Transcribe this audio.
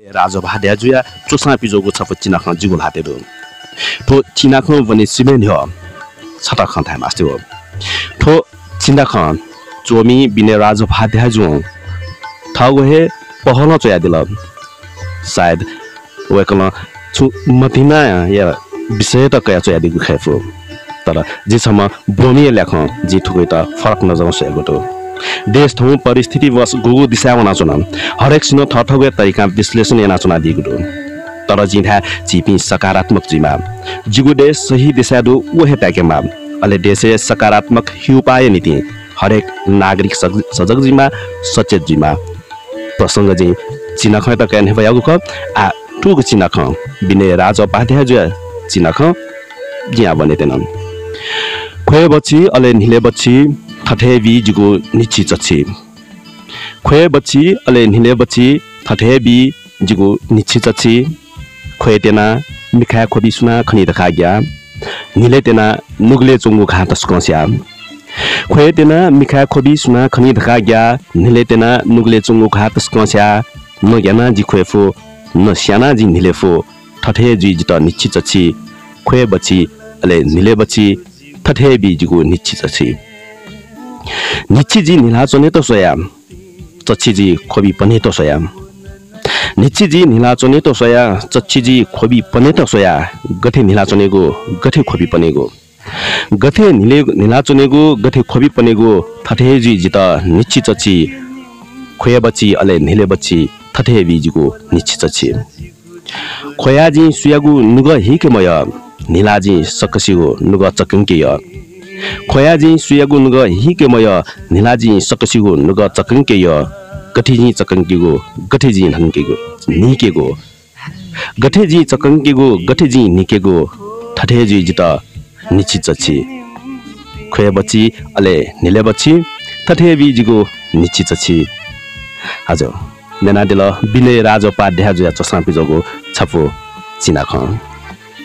राजो भाड्या जुया चोसा पिजोको छप चिनाख जिगुल हातेदु ठो चिनाख भने सिमेन हो छटा ख थाय मास्ते हो। ठो चिनाख चोमी बिने राजो भाड्या जु थागो हे पहल चोया दिल। सायद वेकल छु मतिना या विषय त कया चोया दिगु खाइफु तर जेसम्म ब्रोमी ल्याख जी ठुकै त फरक नजाउँ सकेको त। देश ठाउँ परिस्थिति वश गुगु दिशा वना चुना हरेक सिनो थठगे तरिका विश्लेषण एना चुना दिगु तर जिधा चिपी सकारात्मक जिमा। जिगु देश सही दिशा दु ओहे प्याकेमा। अले देशे सकारात्मक हिउपाय नीति। हरेक नागरिक सज- सजग जिमा सचेत जिमा। प्रसङ्ग चाहिँ चिनाख त क्या भइगु ख? आ टुक चिनाख। बिने राज पाध्या जुया चिनाख जिया बने तेनन् खोए बच्ची अले निले बच्ची थठे बी जिगु निची चच्छी खोए बच्ची अले निले बच्ची थठे बी जिगु निची चच्छी खोए तेना मिखा खोबी सुना खनि दखा ग्या निले तेना नुगले चुङ्गु घा तस्कस्या खोए तेना मिखा खोबी सुना खनि दखा ग्या निले तेना नुगले चुङ्गु घा तस्कस्या न ग्याना जी खोएफो न स्याना जी निलेफो ठठे जी जित निची चच्छी खोए बच्ची अले निले बच्ची थठे बी जिगु निची चच्छी निचिजी निला चोने त सोया चच्छिजी खोबी पने त सोया निचिजी निला चोने त सोया चच्छिजी खोबी पने त सोया गठे निला चोनेगो गठे खोबी पनेगो गठे निले निला चोनेगो गठे खोबी पनेगो थठेजी जित निची चच्छी खोया बच्ची अले निले बच्ची थठे बिजिगो निची चच्छी खोयाजी सुयागु नुग हिकेमय निलाजी सकसिगो नुग चकङ्केय खोयाजी सुयागु नुग हिकेमय निलाजी सकसिगो नुग चकङ्केय गठेजी चकङ्केगो गठेजी नङ्केगो निकेगो गठेजी चकङ्केगो गठेजी निकेगो ठठेजी जित निची चच्छी खोया बच्ची अले निले बच्ची ठठे बिजिगो निची चच्छी हजुर नेना दिल बिले राजो पाध्या जुया चस्मा पिजोगो छपो